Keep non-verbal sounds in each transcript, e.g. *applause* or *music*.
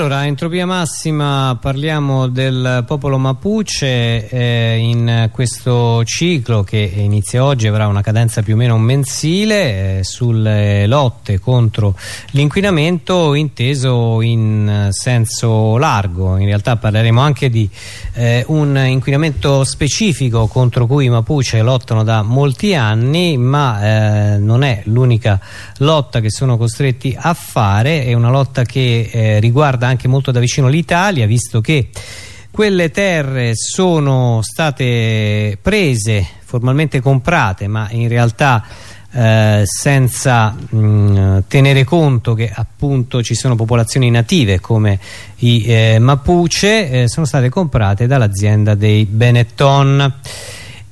Allora, entropia massima, parliamo del popolo Mapuche eh, in questo ciclo che inizia oggi, avrà una cadenza più o meno mensile eh, sulle lotte contro l'inquinamento inteso in senso largo. In realtà parleremo anche di eh, un inquinamento specifico contro cui i Mapuche lottano da molti anni, ma eh, non è l'unica lotta che sono costretti a fare, è una lotta che eh, riguarda anche molto da vicino l'Italia visto che quelle terre sono state prese, formalmente comprate ma in realtà eh, senza mh, tenere conto che appunto ci sono popolazioni native come i eh, Mapuche eh, sono state comprate dall'azienda dei Benetton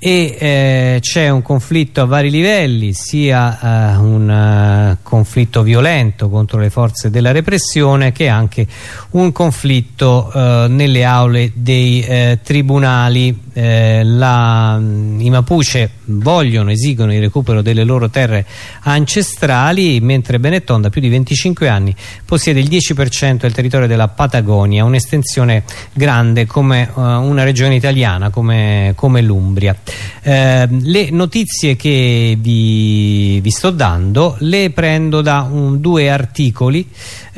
e eh, c'è un conflitto a vari livelli sia eh, un uh, conflitto violento contro le forze della repressione che anche un conflitto uh, nelle aule dei uh, tribunali la, i Mapuche vogliono, esigono il recupero delle loro terre ancestrali mentre Benetton da più di 25 anni possiede il 10% del territorio della Patagonia un'estensione grande come una regione italiana come, come l'Umbria. Eh, le notizie che vi, vi, sto dando le prendo da un, due articoli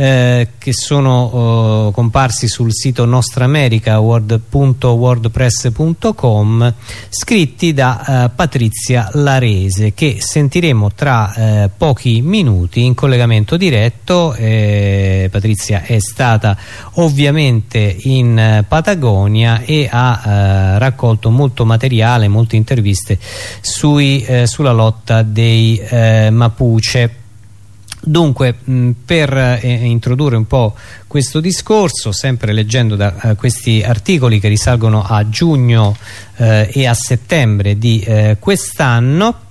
eh, che sono eh, comparsi sul sito nostramericaword.wordpress.com scritti da eh, Patrizia Larese che sentiremo tra eh, pochi minuti in collegamento diretto. Eh, Patrizia è stata ovviamente in Patagonia e ha raccolto molto materiale, molte interviste sui, sulla lotta dei Mapuche Dunque, mh, per eh, introdurre un po' questo discorso, sempre leggendo da uh, questi articoli che risalgono a giugno eh, e a settembre di eh, quest'anno,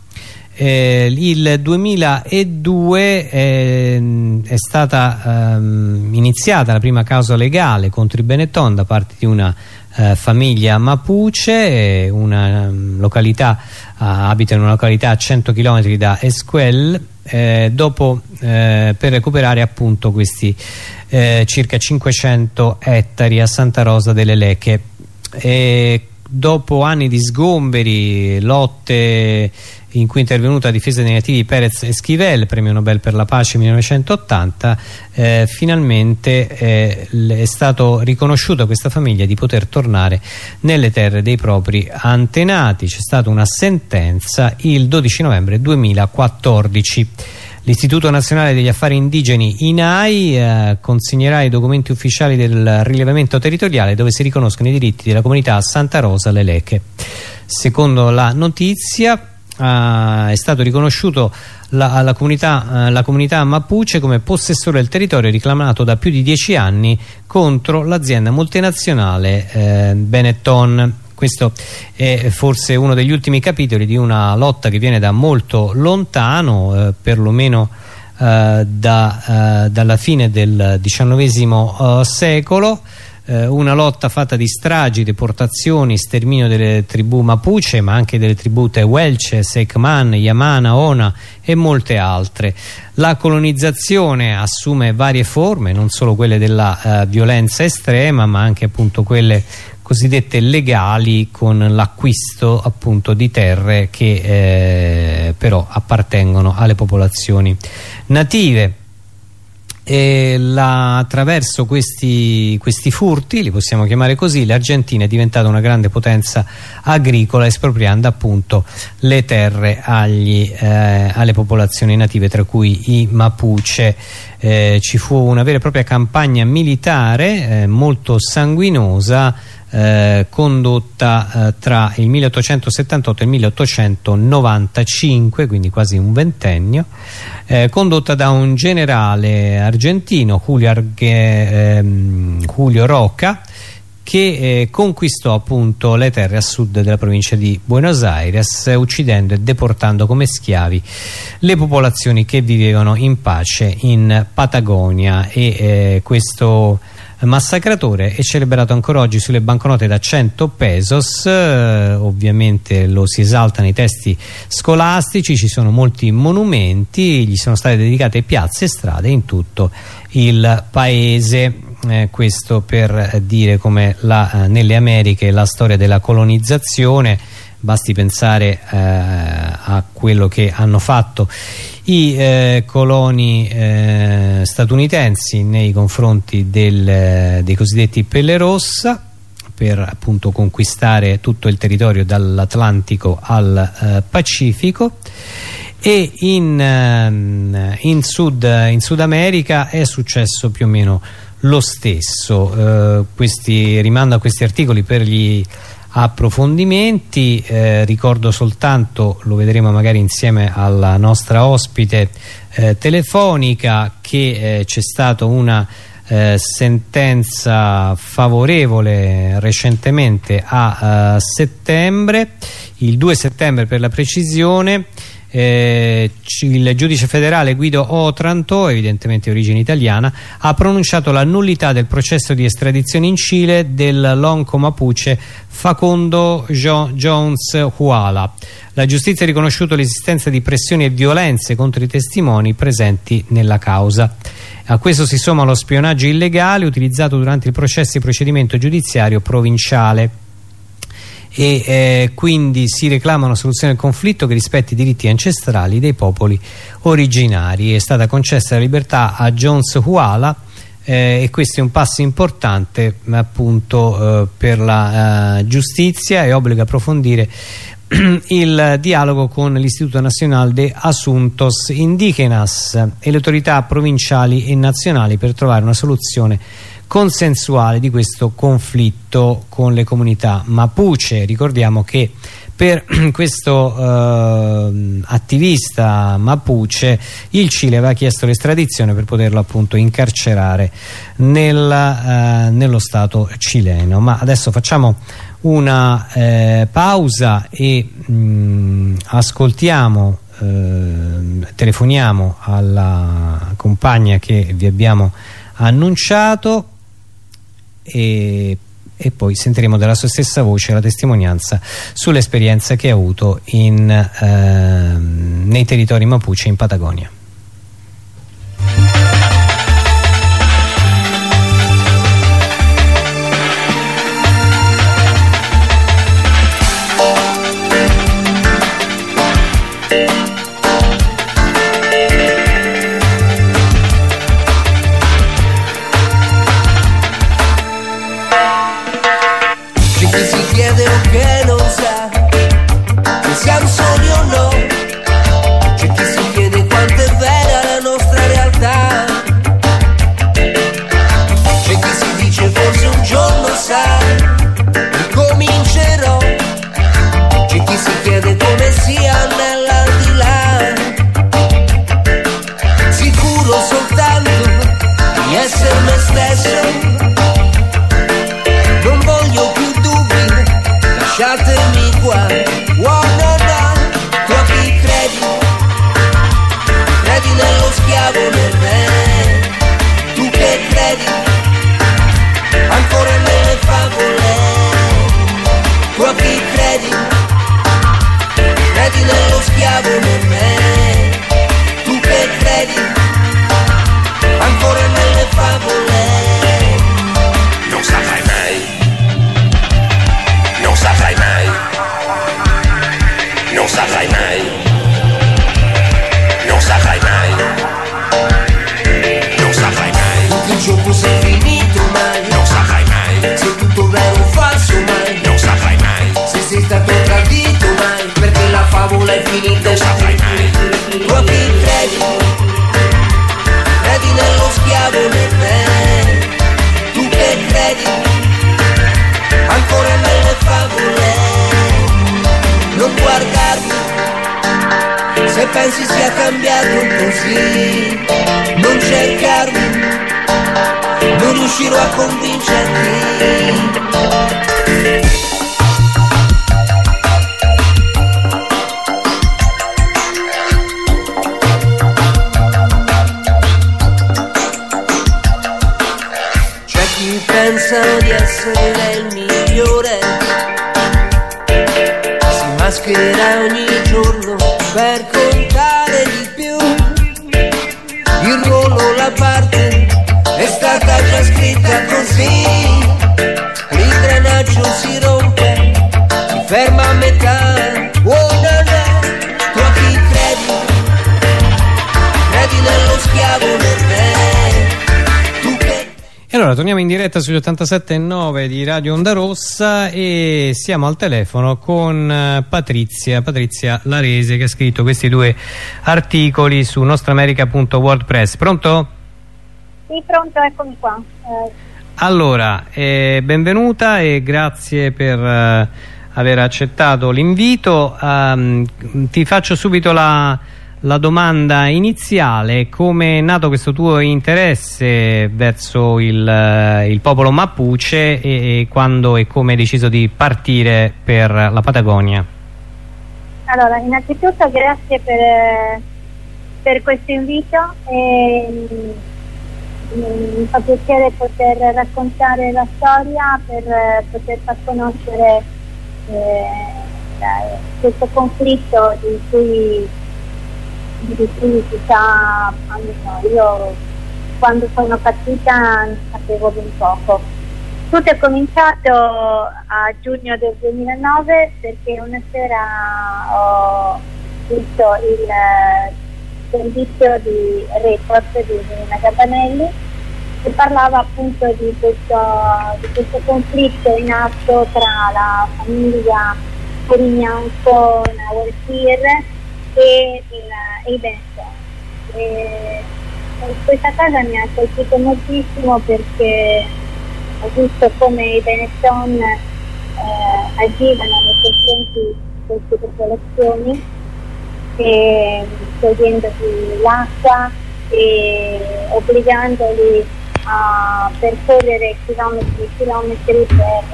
eh, il 2002 eh, è stata ehm, iniziata la prima causa legale contro i Benetton da parte di una eh, famiglia Mapuche, una um, località, uh, abita in una località a 100 km da Esquel eh, dopo, eh, per recuperare appunto questi eh, circa 500 ettari a Santa Rosa delle Leche e dopo anni di sgomberi, lotte in cui è intervenuta a difesa dei nativi Perez Esquivel, premio Nobel per la pace 1980, eh, finalmente eh, è stato riconosciuto a questa famiglia di poter tornare nelle terre dei propri antenati. C'è stata una sentenza il 12 novembre 2014. L'Istituto Nazionale degli Affari Indigeni INAI eh, consegnerà i documenti ufficiali del rilevamento territoriale dove si riconoscono i diritti della comunità Santa Rosa Leleche. Secondo la notizia è stato riconosciuto la, alla comunità, uh, la comunità Mapuche come possessore del territorio reclamato da più di dieci anni contro l'azienda multinazionale eh, Benetton. Questo è forse uno degli ultimi capitoli di una lotta che viene da molto lontano, eh, perlomeno eh, da, eh, dalla fine del XIX secolo eh, una lotta fatta di stragi, deportazioni, sterminio delle tribù Mapuche ma anche delle tribù Tehuelche, Sekman, Yamana, Ona e molte altre. La colonizzazione assume varie forme, non solo quelle della eh, violenza estrema ma anche appunto quelle cosiddette legali con l'acquisto appunto di terre che eh, però appartengono alle popolazioni native la, attraverso questi, questi, furti, li possiamo chiamare così, l'Argentina è diventata una grande potenza agricola espropriando appunto le terre agli, eh, alle popolazioni native tra cui i Mapuche. Eh, ci fu una vera e propria campagna militare eh, molto sanguinosa eh, condotta eh, tra il 1878 e il 1895 quindi quasi un ventennio eh, condotta da un generale argentino Julio, Arge, ehm, Julio Roca che eh, conquistò appunto le terre a sud della provincia di Buenos Aires uccidendo e deportando come schiavi le popolazioni che vivevano in pace in Patagonia. E eh, questo massacratore è celebrato ancora oggi sulle banconote da 100 pesos. Eh, ovviamente lo si esalta nei testi scolastici ci sono molti monumenti gli sono state dedicate piazze e strade in tutto il paese. Eh, questo per dire come la, eh, nelle Americhe la storia della colonizzazione basti pensare eh, a quello che hanno fatto i eh, coloni eh, statunitensi nei confronti del, eh, dei cosiddetti Pelle Rossa per appunto conquistare tutto il territorio dall'Atlantico al eh, Pacifico. E in, ehm, in, Sud, in, Sud, America è successo più o meno lo stesso. Eh, questi, rimando a questi articoli per gli approfondimenti eh, ricordo soltanto lo vedremo magari insieme alla nostra ospite eh, telefonica che eh, c'è stata una eh, sentenza favorevole recentemente a eh, settembre il 2 settembre per la precisione eh, il giudice federale Guido Otranto, evidentemente origine italiana, ha pronunciato la nullità del processo di estradizione in Cile del lonco mapuche Facundo jo Jones Huala. La giustizia ha riconosciuto l'esistenza di pressioni e violenze contro i testimoni presenti nella causa. A questo si somma lo spionaggio illegale utilizzato durante il processo di procedimento giudiziario provinciale e eh, quindi si reclama una soluzione del conflitto che rispetti i diritti ancestrali dei popoli originari. È stata concessa la libertà a Jones Huala eh, e questo è un passo importante appunto eh, per la eh, giustizia e obbliga a approfondire *clears throat* il dialogo con l'Istituto Nazionale de Asuntos Indígenas e le autorità provinciali e nazionali per trovare una soluzione consensuale di questo conflitto con le comunità Mapuche. Ricordiamo che per *clears throat* questo eh, attivista Mapuche il Cile aveva chiesto l'estradizione per poterlo appunto incarcerare nel, eh, nello Stato cileno. Ma adesso facciamo una eh, pausa e mh, mm, ascoltiamo eh, telefoniamo alla compagna che vi abbiamo annunciato e, e poi sentiremo dalla sua stessa voce la testimonianza sull'esperienza che ha avuto in, eh, nei territori Mapuche in Patagonia. stesso. Non voglio più dubbi, lasciatemi qua. Oh no no, tu a chi credi? Credi nello schiavo nel re. Tu che credi? Ancora nelle favole. Tu a chi credi? Credi nello schiavo nel re. Tu che credi? saprai mai, non saprai mai, non saprai mai. Che il gioco sei finito mai, non saprai mai. Se tutto vero o falso mai, non saprai mai. Se sei stato tradito mai, perché la favola è finita. Non saprai mai. Tu a chi credi? Credi nello schiavo nel me. Tu che credi? Ancora nelle favole. Pensi sia cambiato così, non cercarmi, non riuscirò a convincerti. Torniamo in diretta sugli 87.9 di Radio Onda Rossa e siamo al telefono con eh, Patrizia, Patrizia Larese che ha scritto questi due articoli su nostramerica.wordpress. Pronto? Sì, pronto, eccomi qua. Eh, Allora, eh, benvenuta e grazie per eh, aver accettato l'invito. Ehm, ti faccio subito la, la domanda iniziale, come è nato questo tuo interesse verso il, eh, il popolo Mapuche e, e quando e come hai deciso di partire per la Patagonia? allora, innanzitutto grazie per, eh, per questo invito e mm, mi fa piacere poter raccontare la storia per eh, poter far conoscere eh, questo conflitto di cui, di cui si sta almeno io quando sono partita ne sapevo ben poco. Tutto è cominciato a giugno del 2009 perché una sera ho visto il eh, servizio di report di Nina Gabanelli che parlava appunto di questo, di questo conflitto in atto tra la famiglia Corignanco Nauertir e, il- e i Benetton. E questa cosa mi ha colpito moltissimo perché ho visto come i Benetton eh, agivano nei confronti di queste popolazioni togliendogli l'acqua e obbligandoli a percorrere chilometri e chilometri per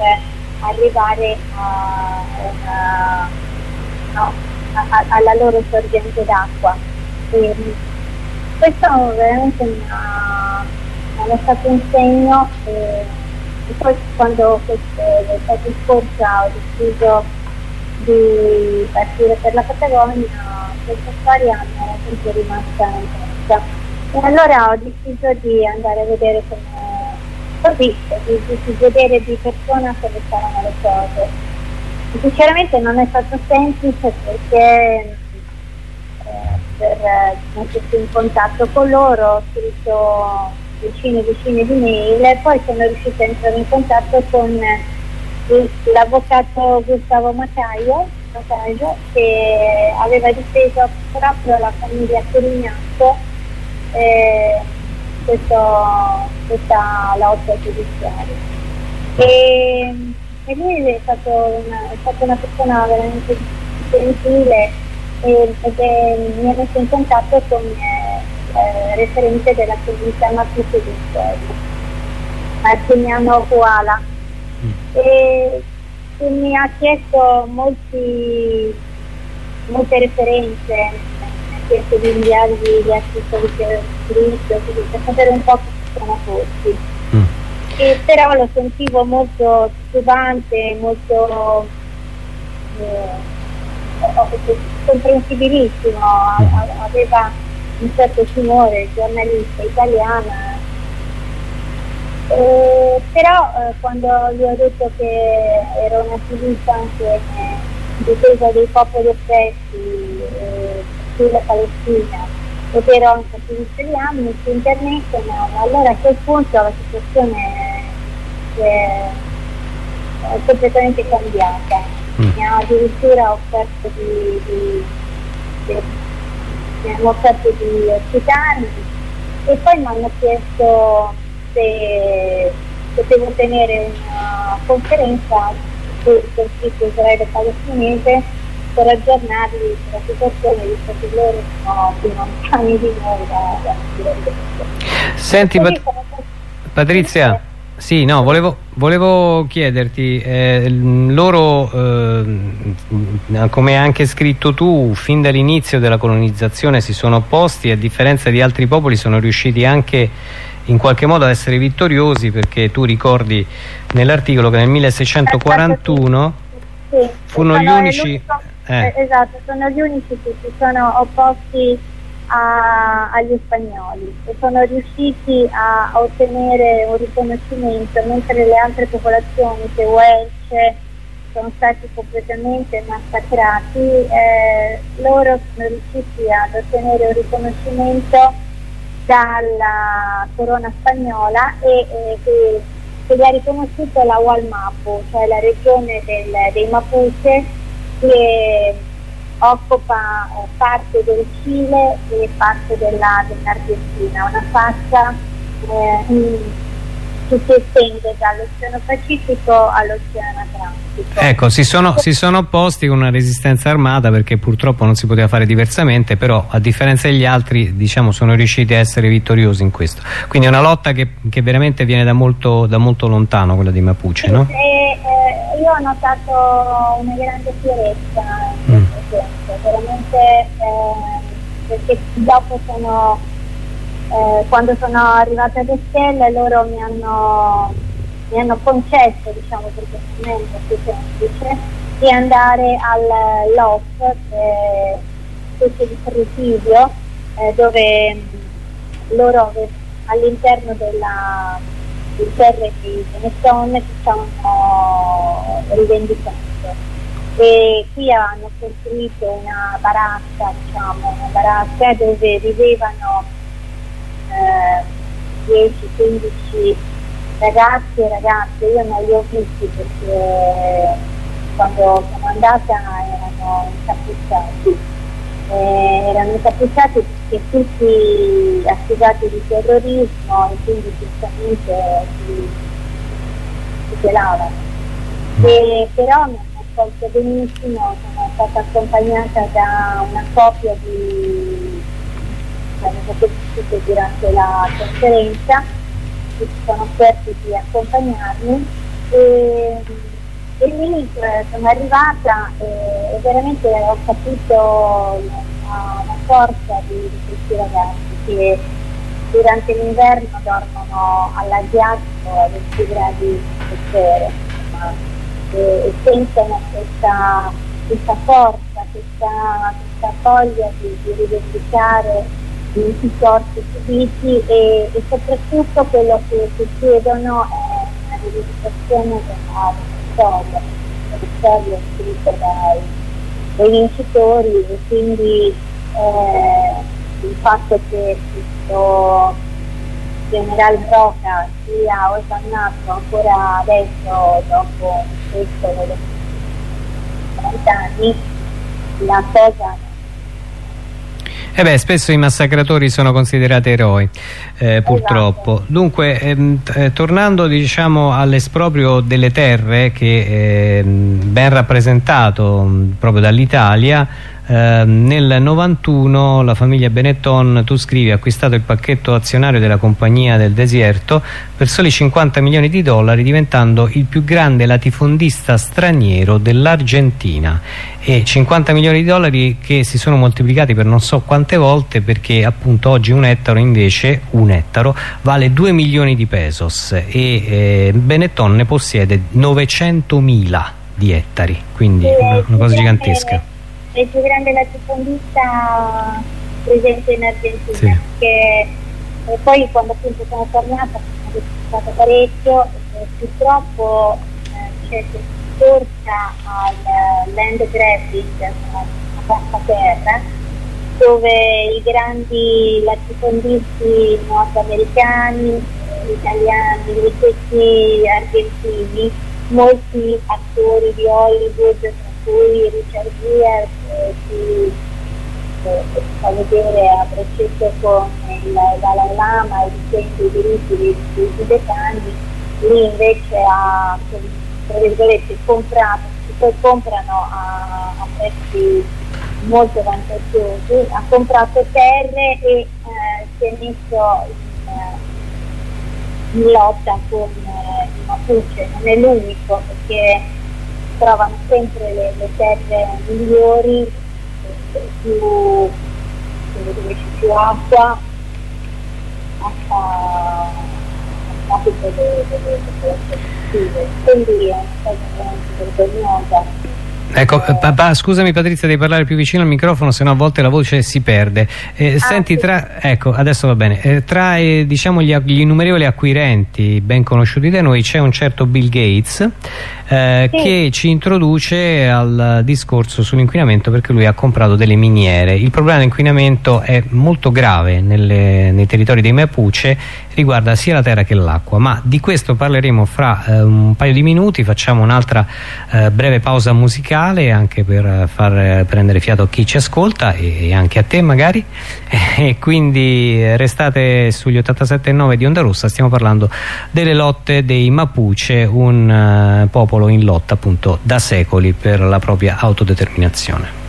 arrivare a una- no, a- alla loro sorgente d'acqua. E questo veramente mi ha, mi ha lasciato un segno e, e poi quando l'estate scorsa ho deciso di partire per la Patagonia questa storia mi era sempre rimasta in testa e allora ho deciso di andare a vedere come così, di, di- di vedere di persona come stavano le cose. Sinceramente non è stato semplice perché eh, per eh, mettersi in contatto con loro ho scritto decine e decine di mail e poi sono riuscita a entrare in contatto con il- l'avvocato Gustavo Macaio, che aveva difeso proprio la famiglia Corignacco eh, questa lotta giudiziaria. E, e lui è stato, una, è stata una persona veramente gentile e, ed è- mi ha messo in contatto con eh, eh, referente della comunità Mapuche di Storia, Martiniano Kuala e, e mi ha chiesto molti, molte referenze, mi ha chiesto di inviargli gli articoli che ho scritto, per sapere un po' che sono posti. E però lo sentivo molto stupante, molto eh, comprensibilissimo, a- aveva un certo timore, giornalista italiana. Eh, però eh, quando gli ho detto che ero un attivista anche in difesa dei popoli oppressi eh, sulla Palestina ed ero anche attivista di Amnesty International, allora a quel punto la situazione è, è completamente cambiata. Mm. Mi ha addirittura offerto di, di, di- mi hanno offerto di ospitarmi e poi mi hanno chiesto se potevo tenere una conferenza sul conflitto israelo-palestinese per aggiornarli sulla situazione visto che loro sono più lontani di noi da, da Senti Quindi Pat- sono stati- Patrizia, sì, no, volevo, volevo chiederti, eh, loro, eh, come hai anche scritto tu, fin dall'inizio della colonizzazione si sono opposti, a differenza di altri popoli sono riusciti anche in qualche modo ad essere vittoriosi perché tu ricordi nell'articolo che nel 1641 Sì, furono gli unici... eh. eh, Esatto, sono gli unici che si sono opposti a- agli spagnoli e sono riusciti a, a ottenere un riconoscimento mentre le altre popolazioni, che Welsh, sono stati completamente massacrati, eh, loro sono riusciti ad ottenere un riconoscimento dalla corona spagnola e eh, che, che gli ha riconosciuto la Walmapu, cioè la regione del- dei Mapuche che occupa eh, parte del Cile e parte della- dell'Argentina, una fascia eh, che si estende dall'Oceano Pacifico all'Oceano Atlantico. Ecco, si sono, si sono opposti con una resistenza armata perché purtroppo non si poteva fare diversamente, però a differenza degli altri diciamo, sono riusciti a essere vittoriosi in questo. Quindi è una lotta che, che veramente viene da molto, da molto lontano, quella di Mapuche, no? E, eh, io ho notato una grande fierezza Mm. senso, veramente eh, perché dopo sono, eh, quando sono arrivata ad Estelle loro mi hanno, mi hanno concesso, diciamo perché non è molto semplice, di andare al LOF, che specie di presidio, eh, dove mh, loro all'interno della il terre di Benetton che stavano rivendicando e qui hanno costruito una baracca, diciamo, una baracca dove vivevano eh, 10-15 ragazzi e ragazze, io non li ho visti perché quando sono andata erano incappucciati eh, erano incappucciati perché tutti accusati di terrorismo e quindi giustamente si, pelavano. E, però mi hanno accolto benissimo, sono stata accompagnata da una coppia di conosciuto durante la conferenza che si sono offerti di accompagnarmi. E, e lì eh, sono arrivata e, e veramente ho capito la, forza di, di questi ragazzi che durante l'inverno dormono all'aghiaccio a 20 gradi di spessore insomma, e, e sentono questa, questa forza, questa, questa voglia di, di rivendicare i, i torti subiti e, e soprattutto quello che, che chiedono è una rivisitazione della storia, della storia scritta dai, dai vincitori e quindi eh, il fatto che questo generale Broca sia osannato ancora adesso dopo un secolo, dopo 40 anni, la cosa Eh beh, spesso i massacratori sono considerati eroi, eh, purtroppo. Dunque, ehm, eh, tornando diciamo, all'esproprio delle terre, che ehm, ben rappresentato mh, proprio dall'Italia, ehm, nel 91 la famiglia Benetton, tu scrivi, ha acquistato il pacchetto azionario della compagnia del deserto per soli 50 milioni di dollari, diventando il più grande latifondista straniero dell'Argentina. E 50 milioni di dollari che si sono moltiplicati per non so quante volte perché appunto oggi un ettaro invece un ettaro vale 2 milioni di pesos. E eh, Benetton ne possiede 900 mila di ettari quindi una, una cosa gigantesca È il più grande latifondista presente in Argentina. Sì. Che, e poi quando appunto sono tornata sono visitata parecchio e purtroppo eh, c'è questa corsa al eh, land grabbing, a vasta terra, dove i grandi latifondisti nordamericani, eh, italiani, stessi argentini, molti attori di Hollywood, cui Richard Gere, che si si fa vedere a braccetto con il Dalai Lama e difende i diritti dei, dei tibetani, lì invece ha tra virgolette comprato, che poi comprano a, a prezzi molto vantaggiosi, ha comprato terre e eh, si è messo in, eh, in lotta con eh, Mapuche, non è l'unico perché trovano sempre le, le terre migliori, eh, più, più acqua, acqua appunto delle, popolazioni quindi è una cosa veramente vergognosa Ecco, papà, scusami Patrizia devi parlare più vicino al microfono, se no a volte la voce si perde. Eh, ah, senti, sì. tra, ecco, adesso va bene. Eh, tra eh, diciamo, gli, gli, innumerevoli acquirenti ben conosciuti da noi c'è un certo Bill Gates eh, sì. che ci introduce al discorso sull'inquinamento perché lui ha comprato delle miniere. Il problema dell'inquinamento è molto grave nelle, nei territori dei Mapuche, riguarda sia la terra che l'acqua, ma di questo parleremo fra eh, un paio di minuti, facciamo un'altra eh, breve pausa musicale anche per far prendere fiato a chi ci ascolta e, e anche a te magari. *laughs* E quindi restate sugli 87.9 di Onda Rossa, stiamo parlando delle lotte dei Mapuche, un popolo in lotta appunto da secoli per la propria autodeterminazione.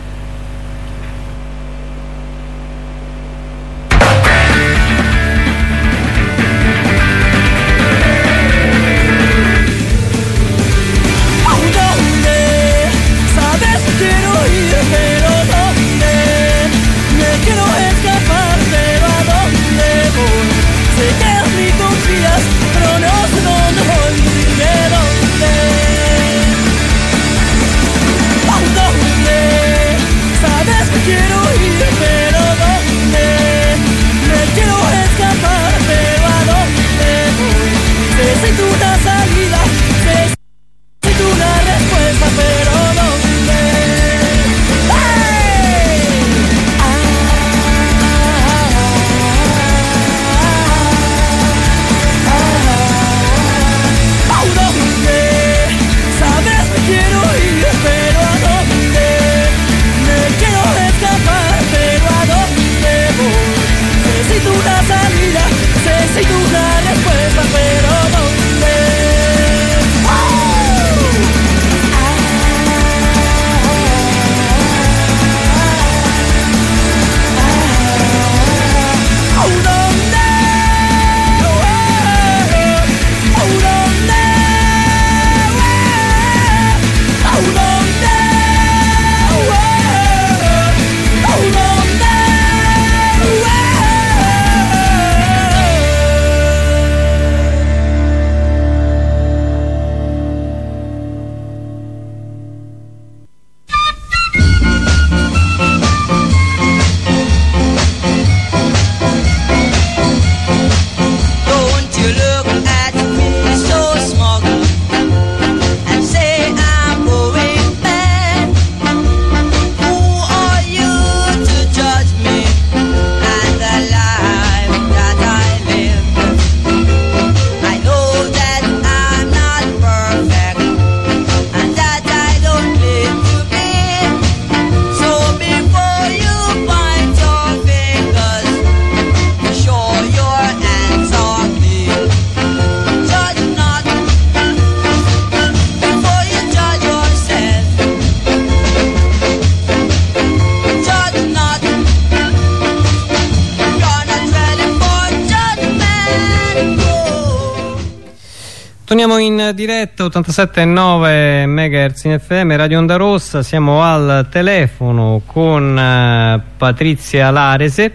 87,9 MHz in FM Radio Onda Rossa, siamo al telefono con eh, Patrizia Larese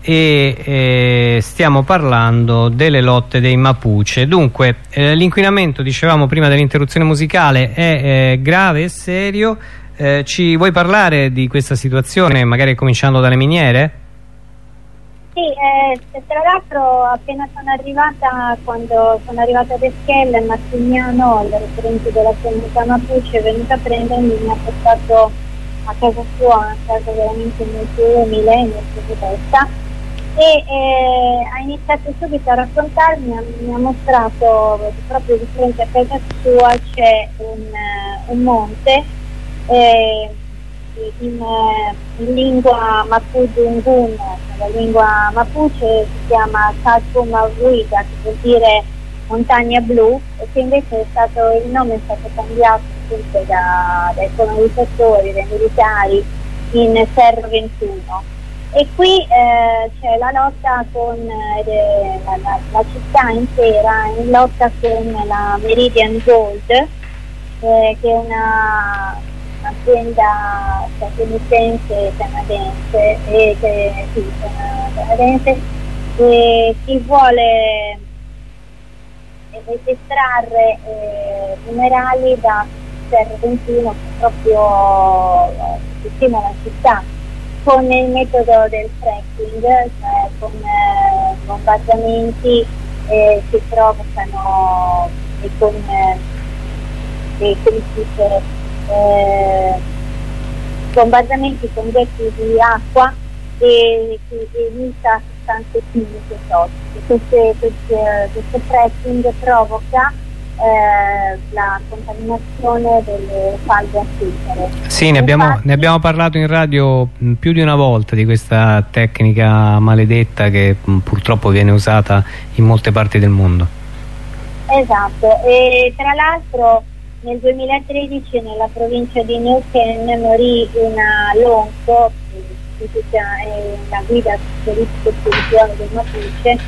e eh, stiamo parlando delle lotte dei Mapuche. Dunque, eh, l'inquinamento, dicevamo prima dell'interruzione musicale, è grave e serio. Ci vuoi parlare di questa situazione, magari cominciando dalle miniere? Sì, eh, tra l'altro appena sono arrivata, quando sono arrivata ad Eschella, Martignano, il referente della comunità Mapuche, è venuta a prendermi e mi ha portato a casa sua, una casa veramente molto umile, molto modesta, e eh, ha iniziato subito a raccontarmi, mi ha mostrato proprio di fronte a casa sua c'è un, uh, un monte. Eh, in, eh, in lingua Mapudungun, la lingua Mapuche si chiama Mavuiga, che vuol dire montagna blu, e che invece stato, il nome è stato cambiato appunto da, dai colonizzatori, dai militari in Serra 21. E qui eh, c'è la lotta con eh, la, la, la, città intera in lotta con la Meridian Gold, eh, che è una un'azienda statunitense canadense e che, sì, canadense e chi vuole estrarre eh, minerali da 21 proprio eh, vicino alla città con il metodo del fracking, cioè con eh, bombardamenti eh, che provocano e con eh, eh, bombardamenti con getti di acqua e che emita sostanze chimiche tossiche. Queste, queste, questo fracking provoca eh, la contaminazione delle falde acquifere. Sì, ne abbiamo, ne abbiamo, parlato in radio più di una volta di questa tecnica maledetta che purtroppo viene usata in molte parti del mondo. Esatto, e tra l'altro nel 2013 nella provincia di Ken morì una Lonco, una guida turistica spirituale del Mapuche,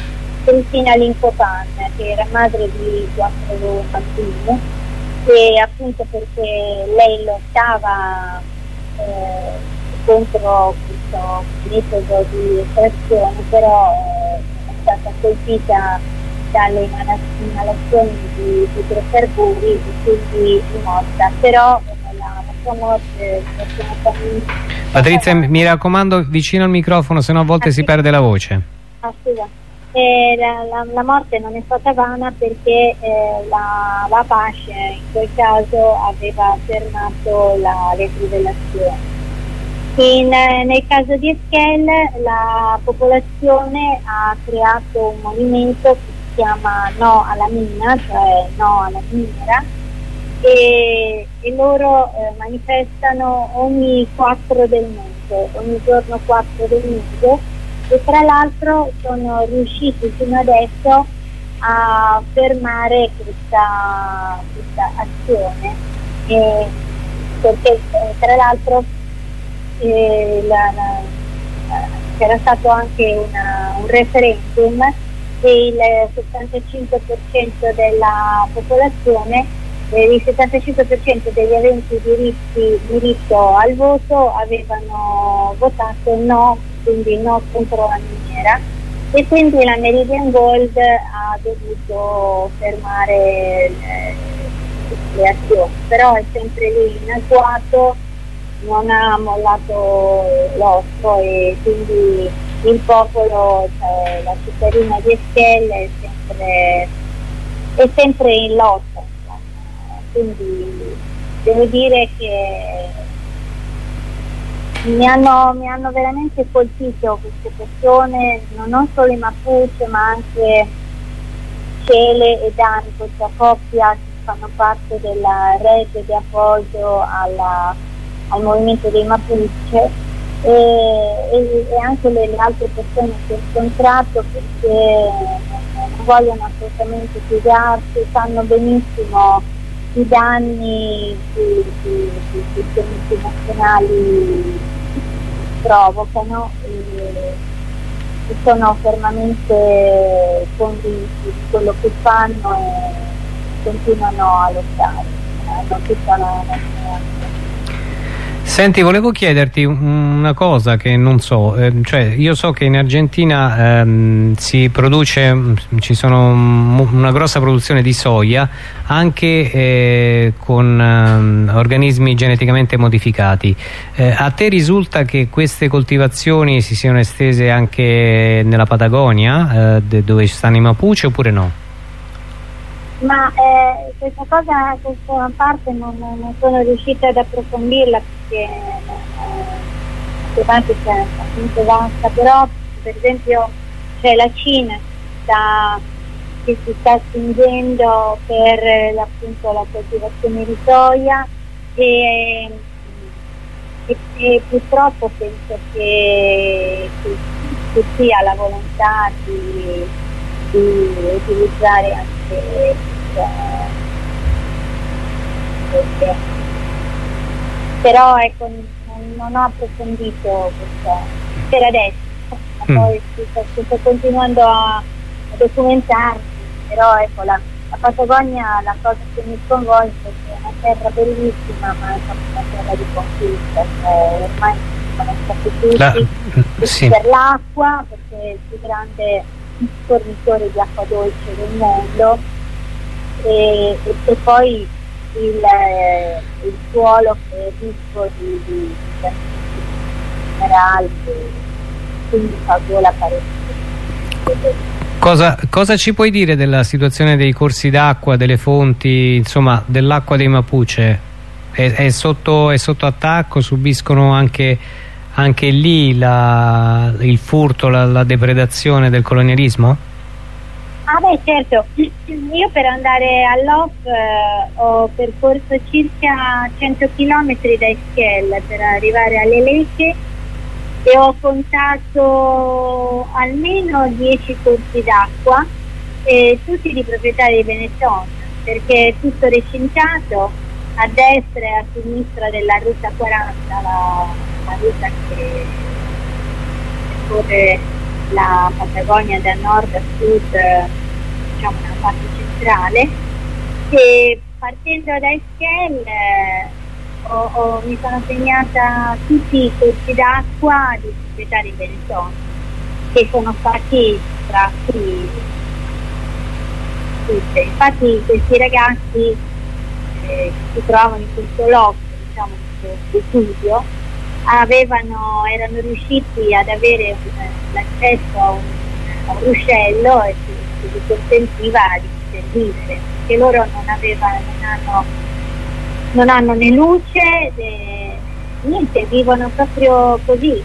Cristina Lincopan, che era madre di quattro bambini. E appunto perché lei lottava eh, contro questo metodo di estrazione, però eh, è stata colpita dalle inalazioni di idrocarburi e quindi morta, però la, la sua morte fortunatamente... Patrizia mi raccomando vicino al microfono, se no a volte ah, si perde la voce. Ah, scusa. Eh, la, la, la, morte non è stata vana perché eh, la, la, pace in quel caso aveva fermato la, le trivellazioni. In, eh, nel caso di Eschel la popolazione ha creato un movimento che chiama No alla mina, cioè No alla minera, e, e loro eh, manifestano ogni 4 del mese, ogni giorno 4 del mese e tra l'altro sono riusciti fino adesso a fermare questa, questa azione. Eh, perché eh, tra l'altro eh, c'era stato anche una, un referendum e il 75% della popolazione eh, il 75% degli aventi diritti, diritto al voto avevano votato no quindi no contro la miniera. E quindi la Meridian Gold ha dovuto fermare le, le azioni, però è sempre lì in agguato, non ha mollato l'ostro e quindi il popolo, cioè la cittadina di Eschelle è sempre, è sempre in lotta, quindi devo dire che mi hanno, mi hanno, veramente colpito queste persone, non solo i Mapuche ma anche Cele e Dani, questa coppia che fanno parte della rete di appoggio alla, al movimento dei Mapuche e, e, e anche le, le, altre persone che ho incontrato perché non vogliono assolutamente piegarsi, sanno benissimo i danni che i sistemi nazionali provocano e, sono fermamente convinti di quello che fanno e continuano a lottare. Hanno tutta la, la Senti, volevo chiederti una cosa che non so, eh, cioè io so che in Argentina ehm, si produce, mm, ci sono una grossa produzione di soia anche eh, con eh, organismi geneticamente modificati. Eh, a te risulta che queste coltivazioni si siano estese anche nella Patagonia, eh, dove stanno i Mapuche oppure no? Ma eh, questa cosa, questa parte non, non sono riuscita ad approfondirla che eh, è appunto vasta, però per esempio c'è la Cina sta, che si sta spingendo per appunto, la coltivazione di soia e, e, e purtroppo penso che, che, che, sia la volontà di, di utilizzare anche eh, però ecco, non, ho approfondito questo per adesso, mm. poi sto, sto, continuando a, a documentarmi, però ecco la, la Patagonia la cosa che mi sconvolge è che è una terra bellissima ma è una terra di conquista, cioè ormai sono stati tutti, la, sì. per l'acqua perché è il più grande fornitore di acqua dolce del mondo e, e, e poi il, eh, il, suolo che è ricco di, di, minerali, quindi fa gola parecchio. Cosa, cosa, ci puoi dire della situazione dei corsi d'acqua, delle fonti, insomma dell'acqua dei Mapuche? È, è, sotto, è, sotto, attacco? Subiscono anche, anche lì la, il furto, la, la, depredazione del colonialismo? Ah beh certo, io per andare all'OF eh, ho percorso circa 100 km da Esquel per arrivare alle Lecce e ho contato almeno 10 corsi d'acqua, eh, tutti di proprietà di Benetton, perché è tutto recintato a destra e a sinistra della ruta 40, la, la ruta che corre la Patagonia da nord a sud, diciamo una parte centrale, e partendo da Esquel eh, ho, ho, mi sono segnata tutti i corsi d'acqua di proprietà di Benetton che sono stati tratti tutte. Infatti questi ragazzi si trovano in questo loco, diciamo, in questo studio, avevano, erano riusciti ad avere eh, l'accesso a un, a un ruscello e che gli consentiva di poter vivere, perché loro non avevano, non hanno non hanno né luce, né, niente, vivono proprio così, eh,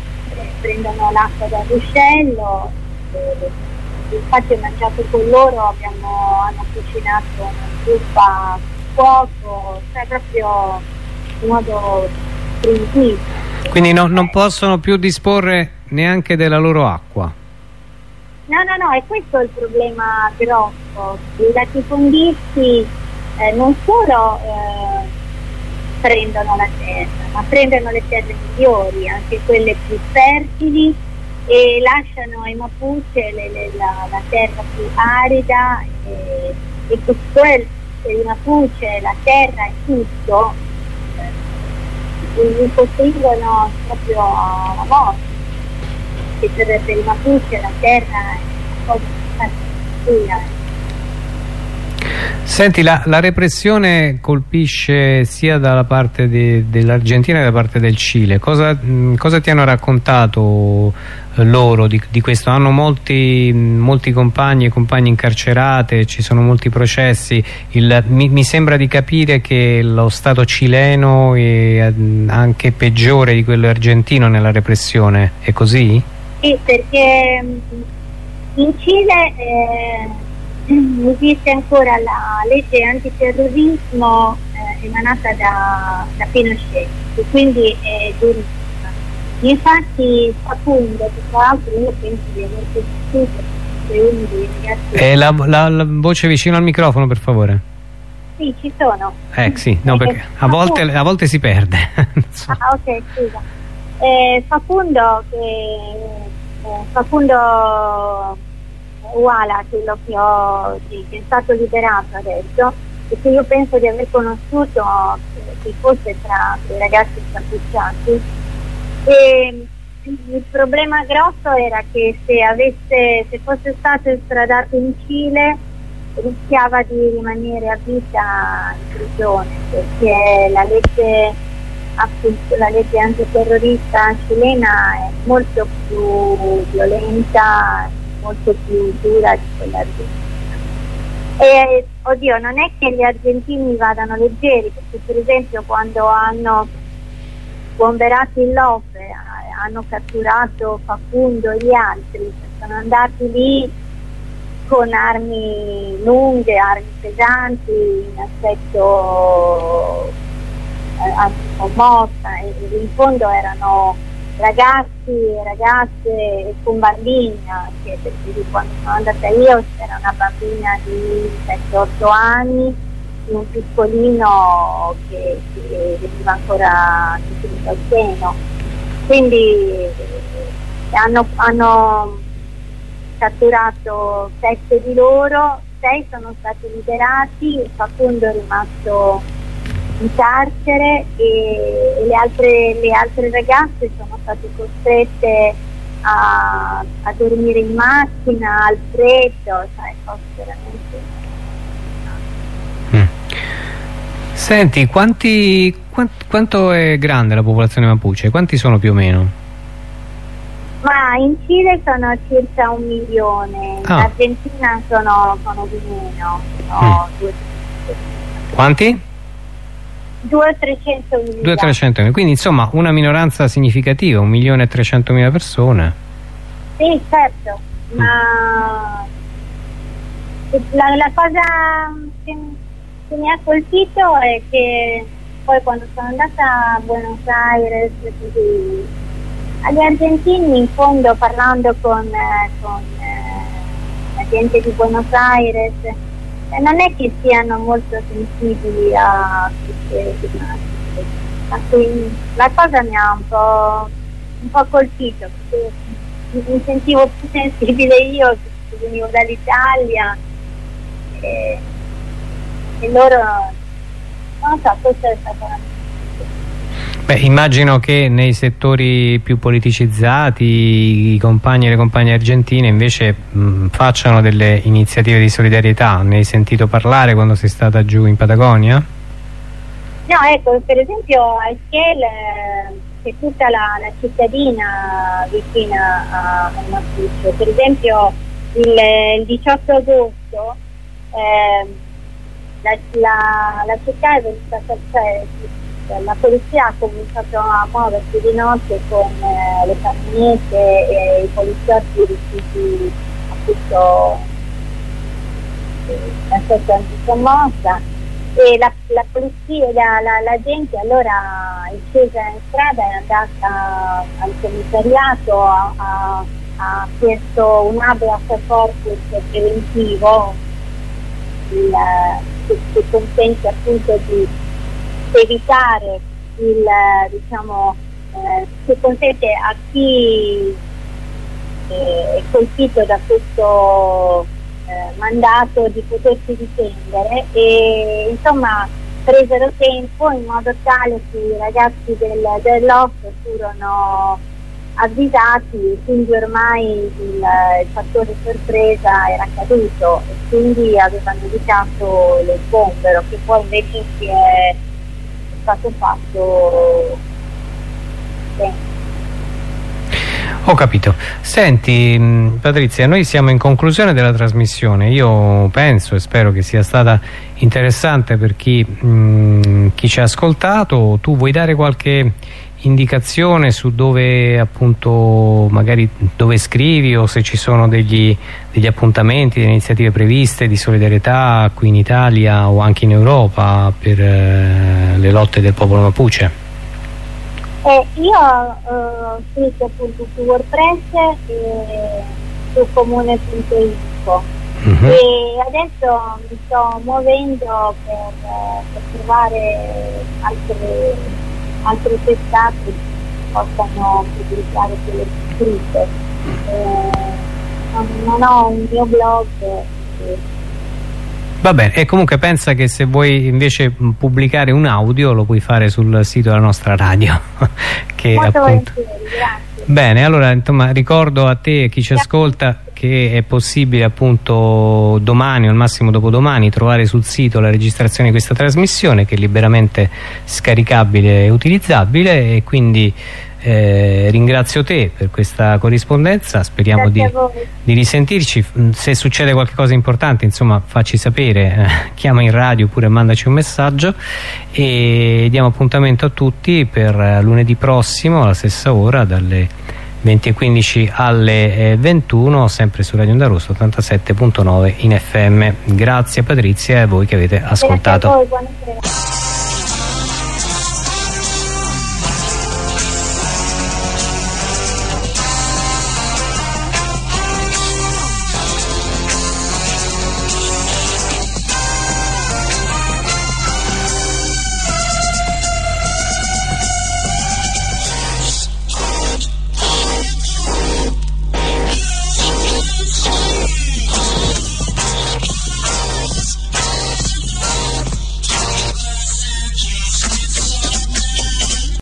prendono l'acqua dal ruscello, eh, infatti ho mangiato con loro, abbiamo, hanno cucinato una zuppa fuoco, cioè proprio in modo primitivo. Quindi no, non possono più disporre neanche della loro acqua? No, no, no, è questo il problema grosso. I latifondisti eh, non solo eh, prendono la terra, ma prendono le terre migliori, anche quelle più fertili e lasciano ai Mapuche le, le, la, la, terra più arida e, e per i Mapuche la terra è tutto, eh, li costringono proprio alla morte, che per, per i Mapuche la terra è una cosa fantastica. Senti, la, la, repressione colpisce sia dalla parte dell'Argentina che dalla parte del Cile. Cosa, mh, cosa ti hanno raccontato eh, loro di, di, questo? Hanno molti, molti compagni e compagne incarcerate, ci sono molti processi. Il, mi, mi, sembra di capire che lo Stato cileno è anche peggiore di quello argentino nella repressione. È così? Sì, perché in Cile... Eh esiste ancora la legge antiterrorismo eh, emanata da, da Pinochet e quindi è durissima. Infatti Facundo, tra l'altro io penso di aver conosciuto uno dei ragazzi... Eh, la, la, la, voce vicino al microfono per favore. Sì, ci sono. Eh sì, no, perché a volte, a volte si perde. *laughs* ah ok, scusa. Eh, Facundo che... Eh, Facundo uguale a quello che, ho, che è stato liberato adesso. E che io penso di aver conosciuto che fosse tra i ragazzi incappucciati e il problema grosso era che se, avesse, se fosse stato estradato in Cile rischiava di rimanere a vita in prigione perché la legge, appunto, la legge antiterrorista cilena è molto più violenta molto più dura di quella argentina. E oddio, non è che gli argentini vadano leggeri, perché per esempio quando hanno bomberato il Lofe, eh, hanno catturato Facundo e gli altri, sono andati lì con armi lunghe, armi pesanti, in aspetto eh, anticommossa e in fondo erano ragazzi e ragazze con bambini anche, perché quando sono andata io c'era una bambina di 7-8 anni un piccolino che, che veniva ancora nutrito al seno. Quindi eh, hanno, hanno catturato sette di loro, sei sono stati liberati, Facundo è rimasto in carcere e, e le, altre, le, altre, ragazze sono state costrette a, a dormire in macchina al freddo, cioè cose veramente Senti, quanti, quant, quanto è grande la popolazione mapuche? Quanti sono più o meno? Ma in Cile sono circa un milione, in Ah. Argentina sono, sono di meno, sono Mm. due- Quanti? 200-300 mila. 200-300 quindi insomma una minoranza significativa, 1.300.000 persone. Sì, certo, ma la, la cosa che, che mi ha colpito è che poi quando sono andata a Buenos Aires, così, agli argentini in fondo parlando con, eh, con eh, la gente di Buenos Aires, non è che siano molto sensibili a queste tematiche. Ma quindi La cosa mi ha un po', un po' colpito, perché mi sentivo più sensibile io che venivo dall'Italia e, e loro non so, questo è stato una Beh, immagino che nei settori più politicizzati i compagni e le compagne argentine invece mh, facciano delle iniziative di solidarietà. Ne hai sentito parlare quando sei stata giù in Patagonia? No, ecco, per esempio a Esquel c'è tutta la, la cittadina vicina a, Maputo. Per esempio il, il 18 agosto eh, la, la, la città è stata, cioè, la polizia ha cominciato a muoversi di notte con eh, le camionette e i poliziotti riusciti appunto la stessa anticommossa e la, la polizia, la, la, la gente allora è scesa in strada è andata al commissariato, ha, ha, ha chiesto un habeas corpus preventivo il, che, che consente appunto di evitare il diciamo eh, che consente a chi eh, è colpito da questo eh, mandato di potersi difendere e insomma presero tempo in modo tale che i ragazzi del, dell'OF furono avvisati quindi ormai il, il fattore sorpresa era caduto e quindi avevano evitato lo sgombero che poi invece si è stato fatto. Ho capito. Senti mh, Patrizia, noi siamo in conclusione della trasmissione. Io penso e spero che sia stata interessante per chi, mh, chi ci ha ascoltato. Tu vuoi dare qualche indicazione su dove appunto magari dove scrivi o se ci sono degli, degli appuntamenti, delle iniziative previste di solidarietà qui in Italia o anche in Europa per eh, le lotte del popolo Mapuche? Eh, io ho scritto appunto su WordPress e su comune.info Mhm. e adesso mi sto muovendo per, eh, per trovare altre, altre testate che possano pubblicare quelle scritte. Eh, non, ho un mio blog. eh, Va bene, e comunque pensa che se vuoi invece pubblicare un audio lo puoi fare sul sito della nostra radio. *laughs* che molto appunto... Bene, allora insomma, ricordo a te e a chi ci ascolta che è possibile appunto domani o al massimo dopodomani trovare sul sito la registrazione di questa trasmissione che è liberamente scaricabile e utilizzabile. E quindi eh, ringrazio te per questa corrispondenza, speriamo di, di risentirci, Mm, se succede qualcosa di importante insomma facci sapere, eh, *laughs* chiama in radio oppure mandaci un messaggio. E diamo appuntamento a tutti per eh, lunedì prossimo alla stessa ora dalle 20.15 alle eh, 21 sempre su Radio Onda Rosso 87.9 in FM grazie Patrizia e a voi che avete ascoltato.